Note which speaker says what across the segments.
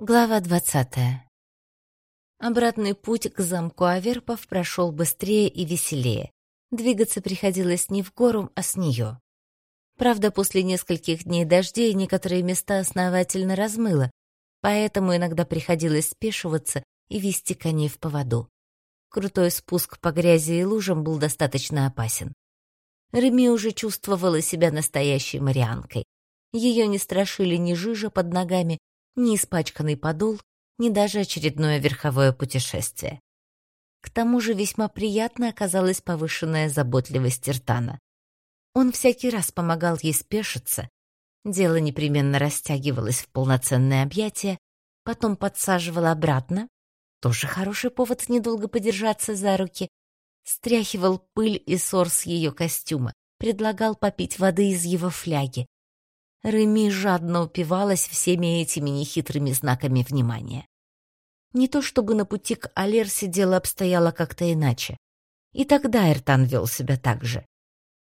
Speaker 1: Глава двадцатая. Обратный путь к замку Аверпов прошел быстрее и веселее. Двигаться приходилось не в гору, а с нее. Правда, после нескольких дней дождей некоторые места основательно размыло, поэтому иногда приходилось спешиваться и вести коней в поводу. Крутой спуск по грязи и лужам был достаточно опасен. Реми уже чувствовала себя настоящей марианкой. Ее не страшили ни жижа под ногами, ни испачканный подол, ни даже очередное верховое путешествие. К тому же весьма приятно оказалась повышенная заботливость Иртана. Он всякий раз помогал ей спешиться, дело непременно растягивалось в полноценное объятие, потом подсаживал обратно, тоже хороший повод недолго подержаться за руки, стряхивал пыль и сор с ее костюма, предлагал попить воды из его фляги, Реми жадно упивалась всеми этими нехитрыми знаками внимания. Не то чтобы на пути к Алерсе дело обстояло как-то иначе. И тогда Эртан вел себя так же.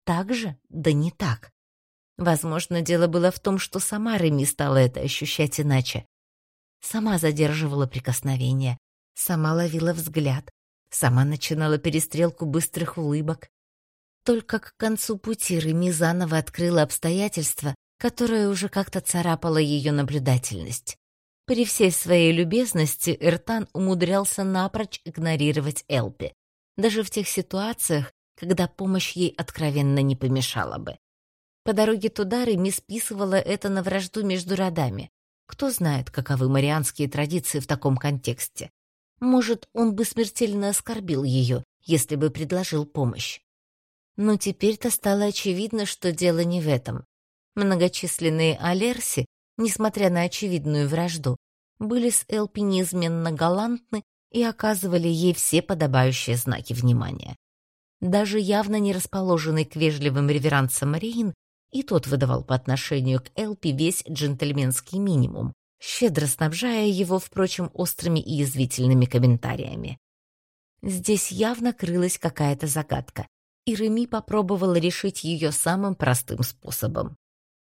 Speaker 1: Так же? Да не так. Возможно, дело было в том, что сама Реми стала это ощущать иначе. Сама задерживала прикосновение, сама ловила взгляд, сама начинала перестрелку быстрых улыбок. Только к концу пути Реми заново открыла обстоятельства, которая уже как-то царапала ее наблюдательность. При всей своей любезности Эртан умудрялся напрочь игнорировать Элпи, даже в тех ситуациях, когда помощь ей откровенно не помешала бы. По дороге туда Реми списывала это на вражду между родами. Кто знает, каковы марианские традиции в таком контексте. Может, он бы смертельно оскорбил ее, если бы предложил помощь. Но теперь-то стало очевидно, что дело не в этом. Многочисленные алерси, несмотря на очевидную вражду, были с Элпи неизменно галантны и оказывали ей все подобающие знаки внимания. Даже явно не расположенный к вежливым реверансам Рейн и тот выдавал по отношению к Элпи весь джентльменский минимум, щедро снабжая его, впрочем, острыми и язвительными комментариями. Здесь явно крылась какая-то загадка, и Реми попробовала решить ее самым простым способом.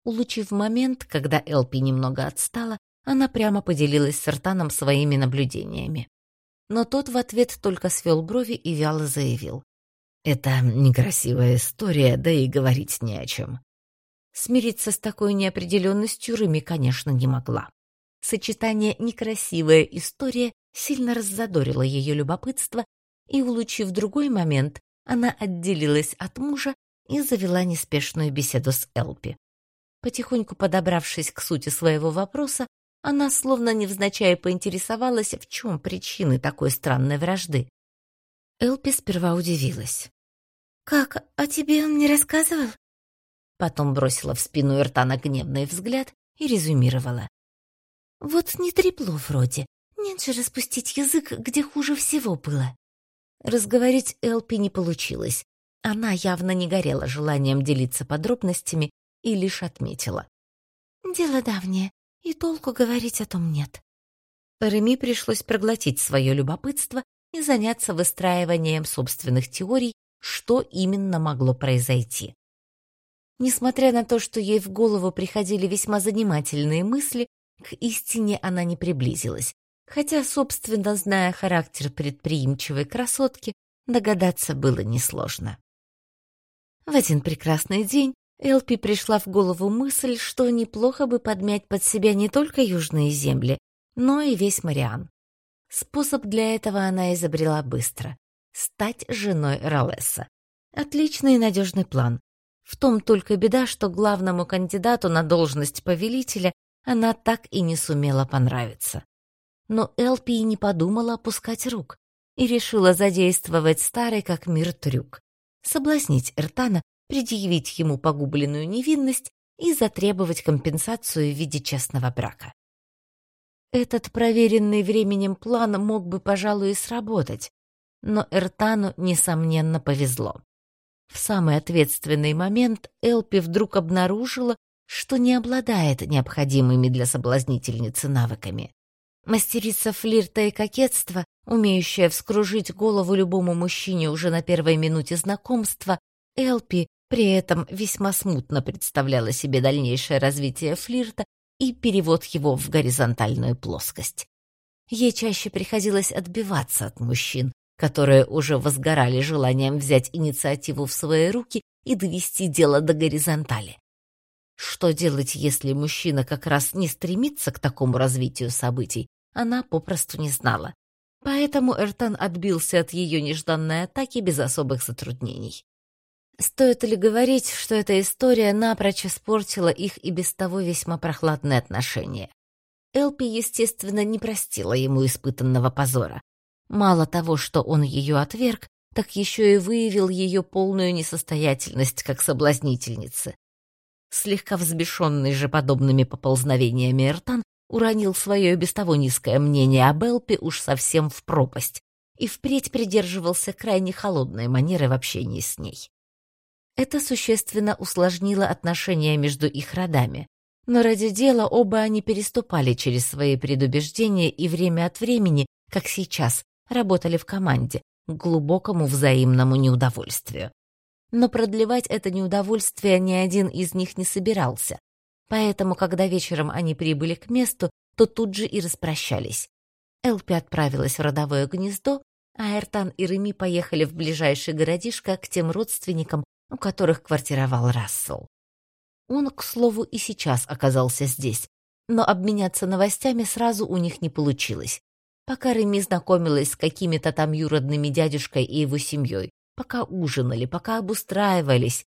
Speaker 1: Улучив момент, когда Элпи немного отстала, она прямо поделилась с Артаном своими наблюдениями. Но тот в ответ только свел брови и вяло заявил. «Это некрасивая история, да и говорить не о чем». Смириться с такой неопределенностью Рыми, конечно, не могла. Сочетание «некрасивая история» сильно раззадорило ее любопытство, и, улучив другой момент, она отделилась от мужа и завела неспешную беседу с Элпи. Потихоньку подобравшись к сути своего вопроса, она словно невзначай поинтересовалась, в чем причины такой странной вражды. Элпи сперва удивилась. «Как, а тебе он не рассказывал?» Потом бросила в спину Эртана гневный взгляд и резюмировала. «Вот не трепло вроде. Нет же распустить язык, где хуже всего было». Разговорить Элпи не получилось. Она явно не горела желанием делиться подробностями и лишь отметила. «Дело давнее, и толку говорить о том нет». Реми пришлось проглотить свое любопытство и заняться выстраиванием собственных теорий, что именно могло произойти. Несмотря на то, что ей в голову приходили весьма занимательные мысли, к истине она не приблизилась, хотя, собственно, зная характер предприимчивой красотки, догадаться было несложно. В один прекрасный день Элпи пришла в голову мысль, что неплохо бы подмять под себя не только южные земли, но и весь Мариан. Способ для этого она изобрела быстро — стать женой Ролесса. Отличный и надежный план. В том только беда, что главному кандидату на должность повелителя она так и не сумела понравиться. Но Элпи не подумала опускать рук и решила задействовать старый как мир трюк — соблазнить Эртана предъявить ему погубленную невинность и затребовать компенсацию в виде честного брака. Этот проверенный временем план мог бы, пожалуй, и сработать, но Эртану, несомненно, повезло. В самый ответственный момент Элпи вдруг обнаружила, что не обладает необходимыми для соблазнительницы навыками. Мастерица флирта и кокетства, умеющая вскружить голову любому мужчине уже на первой минуте знакомства, Элпи при этом весьма смутно представляла себе дальнейшее развитие флирта и перевод его в горизонтальную плоскость. Ей чаще приходилось отбиваться от мужчин, которые уже возгорали желанием взять инициативу в свои руки и довести дело до горизонтали. Что делать, если мужчина как раз не стремится к такому развитию событий, она попросту не знала. Поэтому Эртан отбился от ее нежданной атаки без особых затруднений. Стоит ли говорить, что эта история напрочь испортила их и без того весьма прохладные отношения? Элпи, естественно, не простила ему испытанного позора. Мало того, что он ее отверг, так еще и выявил ее полную несостоятельность как соблазнительницы. Слегка взбешенный же подобными поползновениями Эртан уронил свое без того низкое мнение об Элпе уж совсем в пропасть и впредь придерживался крайне холодной манеры в общении с ней. Это существенно усложнило отношения между их родами, но ради дела оба они переступали через свои предубеждения и время от времени, как сейчас, работали в команде, к глубокому взаимному неудовольствию. Но продлевать это неудовольствие ни один из них не собирался, поэтому, когда вечером они прибыли к месту, то тут же и распрощались. Элпи отправилась в родовое гнездо, а Эртан и Реми поехали в ближайший городишко к тем родственникам, у которых квартировал Рассел. Он, к слову, и сейчас оказался здесь, но обменяться новостями сразу у них не получилось. Пока Реми знакомилась с какими-то там юродными дядюшкой и его семьей, пока ужинали, пока обустраивались.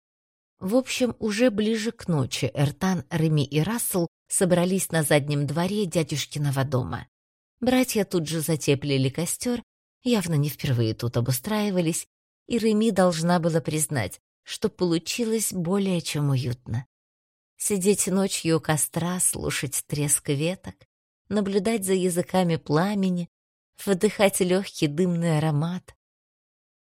Speaker 1: В общем, уже ближе к ночи Эртан, Реми и Рассел собрались на заднем дворе дядюшкиного дома. Братья тут же затеплили костер, явно не впервые тут обустраивались, и Реми должна была признать, что получилось более чем уютно. Сидеть ночью у костра, слушать треск веток, наблюдать за языками пламени, вдыхать легкий дымный аромат.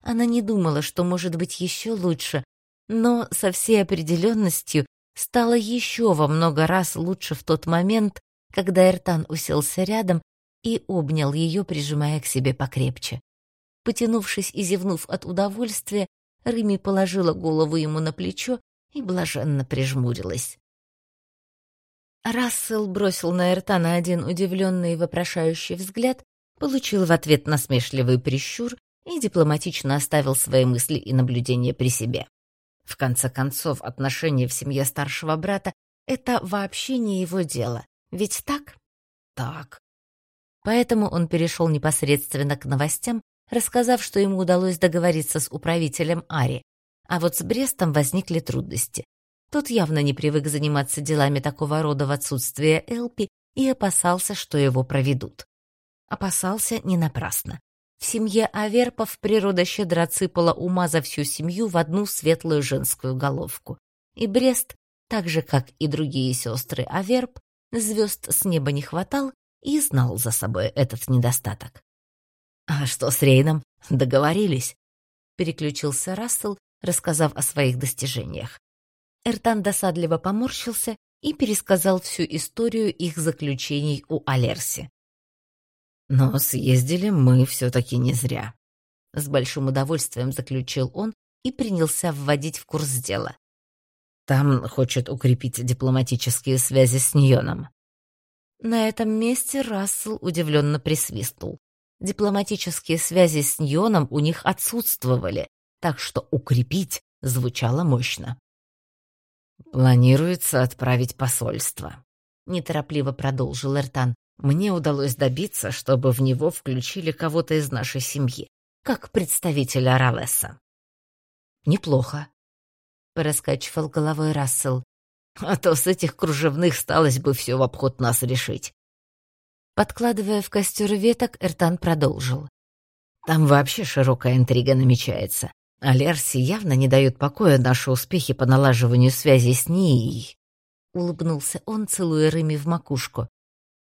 Speaker 1: Она не думала, что может быть еще лучше, но со всей определенностью стало еще во много раз лучше в тот момент, когда Эртан уселся рядом и обнял ее, прижимая к себе покрепче. Потянувшись и зевнув от удовольствия, Рыми положила голову ему на плечо и блаженно прижмурилась. Рассел бросил на Эртана один удивленный и вопрошающий взгляд, получил в ответ насмешливый прищур и дипломатично оставил свои мысли и наблюдения при себе. В конце концов, отношения в семье старшего брата — это вообще не его дело. Ведь так? Так. Поэтому он перешел непосредственно к новостям, рассказав, что ему удалось договориться с управителем Ари. А вот с Брестом возникли трудности. Тот явно не привык заниматься делами такого рода в отсутствие Элпи и опасался, что его проведут. Опасался не напрасно. В семье Аверпов природа щедро цыпала ума за всю семью в одну светлую женскую головку. И Брест, так же, как и другие сестры Аверп, звезд с неба не хватал и знал за собой этот недостаток. «А что с Рейном? Договорились?» Переключился Рассел, рассказав о своих достижениях. Эртан досадливо поморщился и пересказал всю историю их заключений у Алерси. «Но съездили мы все-таки не зря», — с большим удовольствием заключил он и принялся вводить в курс дела. «Там хочет укрепить дипломатические связи с Ньоном». На этом месте Рассел удивленно присвистнул. Дипломатические связи с Ньоном у них отсутствовали, так что «укрепить» звучало мощно. «Планируется отправить посольство», — неторопливо продолжил Эртан. «Мне удалось добиться, чтобы в него включили кого-то из нашей семьи, как представителя Ралеса». «Неплохо», — пораскачивал головой Рассел. «А то с этих кружевных сталось бы все в обход нас решить». Подкладывая в костер веток, Эртан продолжил. «Там вообще широкая интрига намечается. А Лерси явно не дает покоя наши успехи по налаживанию связи с ней. Улыбнулся он, целуя Рыми в макушку.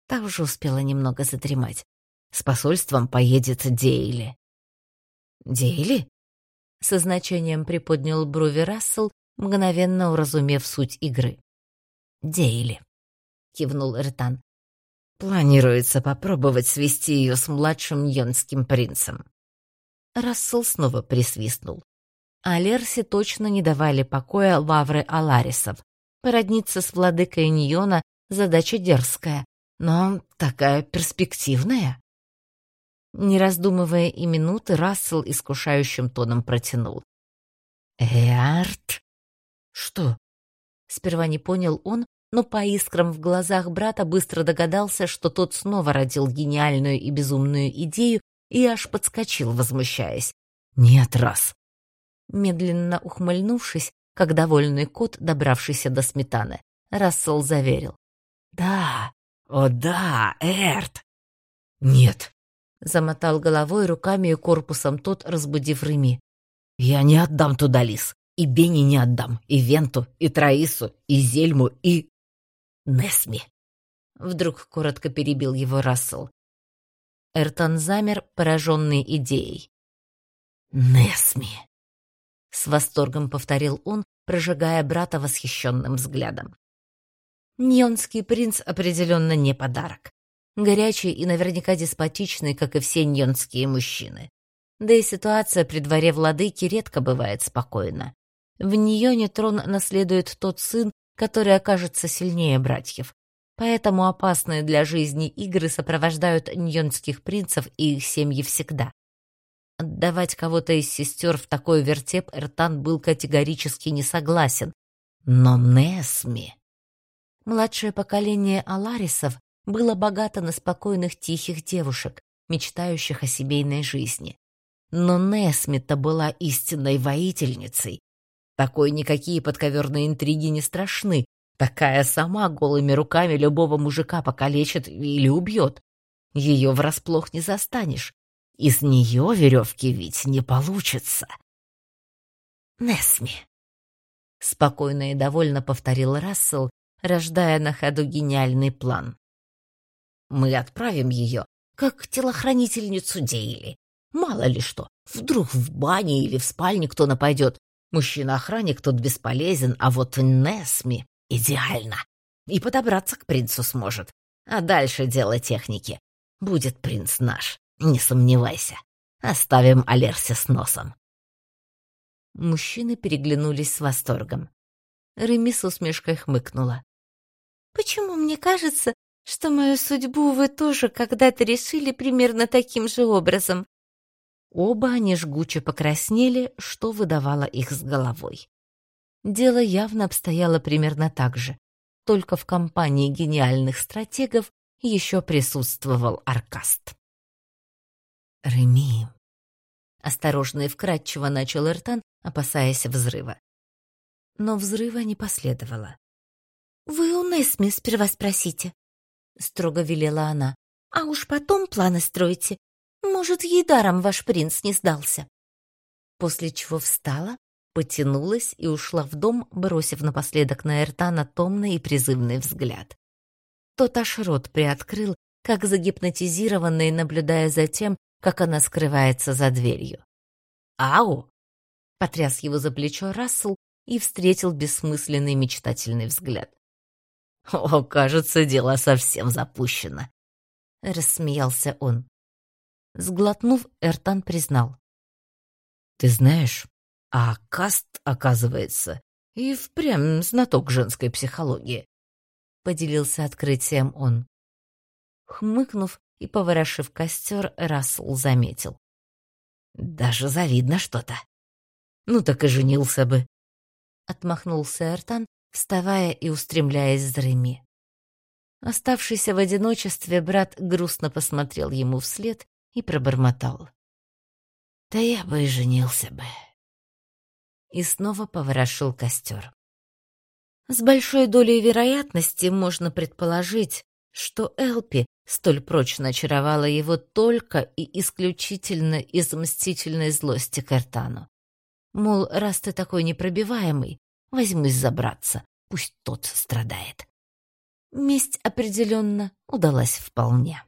Speaker 1: Та уже успела немного задремать. С посольством поедет Дейли. Дейли? Со значением приподнял брови Рассел, мгновенно уразумев суть игры. Дейли, кивнул Эртан. Планируется попробовать свести ее с младшим Йонским принцем. Рассел снова присвистнул. А Лерси точно не давали покоя лавры Аларисов. Породниться с владыкой Ньона Задача дерзкая, но такая перспективная. Не раздумывая и минуты, Рассел искушающим тоном протянул. «Эрт?» «Что?» Сперва не понял он, но по искрам в глазах брата быстро догадался, что тот снова родил гениальную и безумную идею и аж подскочил, возмущаясь. «Нет, раз!» Медленно ухмыльнувшись, как довольный кот, добравшийся до сметаны, Рассел заверил. «Да, о да, Эрт!» «Нет!» — замотал головой, руками и корпусом тот, разбудив Реми. «Я не отдам туда лис, и Бенни не отдам, и Венту, и Траису, и Зельму, и...» Несми!» Вдруг коротко перебил его Рассел. Эртон замер, пораженный идеей. «Несми!» С восторгом повторил он, прожигая брата восхищенным взглядом. Ньонский принц определенно не подарок. Горячий и наверняка деспотичный, как и все ньонские мужчины. Да и ситуация при дворе владыки редко бывает спокойна. В Ньоне трон наследует тот сын, который окажется сильнее братьев. Поэтому опасные для жизни игры сопровождают ньонских принцев и их семьи всегда. Отдавать кого-то из сестер в такой вертеп Эртан был категорически не согласен. Но Несми... Младшее поколение Аларисов было богато на спокойных тихих девушек, мечтающих о семейной жизни. Но Несми-то была истинной воительницей, такой никакие подковерные интриги не страшны. Такая сама голыми руками любого мужика покалечит или убьет. Ее врасплох не застанешь. Из нее веревки ведь не получится. Несми. Спокойно и довольно повторил Рассел, рождая на ходу гениальный план. Мы отправим ее, как телохранительницу Дейли. Мало ли что, вдруг в бане или в спальне кто нападет, Мужчина-охранник тут бесполезен, а вот Несми идеально. И подобраться к принцу сможет. А дальше дело техники. Будет принц наш, не сомневайся. Оставим Алерси с носом. Мужчины переглянулись с восторгом. Реми с усмешкой хмыкнула. «Почему мне кажется, что мою судьбу вы тоже когда-то решили примерно таким же образом?» Оба они жгуче покраснели, что выдавало их с головой. Дело явно обстояло примерно так же, только в компании гениальных стратегов еще присутствовал Аркаст. «Реми», — осторожно и вкратчиво начал Эртан, опасаясь взрыва. Но взрыва не последовало. «Вы у Несми сперва спросите», — строго велела она, «а уж потом планы стройте может, ей даром ваш принц не сдался. После чего встала, потянулась и ушла в дом, бросив напоследок на Эртана томный и призывный взгляд. Тот аж рот приоткрыл, как загипнотизированный, наблюдая за тем, как она скрывается за дверью. «Ау!» — потряс его за плечо Рассел и встретил бессмысленный мечтательный взгляд. «О, кажется, дело совсем запущено!» — рассмеялся он. Сглотнув, Эртан признал. «Ты знаешь, а Каст, оказывается, и впрямь знаток женской психологии», — поделился открытием он. Хмыкнув и поворошив костер, Рассел заметил. «Даже завидно что-то. Ну так и женился бы». Отмахнулся Эртан, вставая и устремляясь за Реми. Оставшийся в одиночестве брат грустно посмотрел ему вслед и пробормотал. «Да я бы и женился бы». И снова поворошил костер. С большой долей вероятности можно предположить, что Элпи столь прочно очаровала его только и исключительно из мстительной злости к Эртану. Мол, раз ты такой непробиваемый, возьмусь забраться, пусть тот страдает. Месть определенно удалась вполне.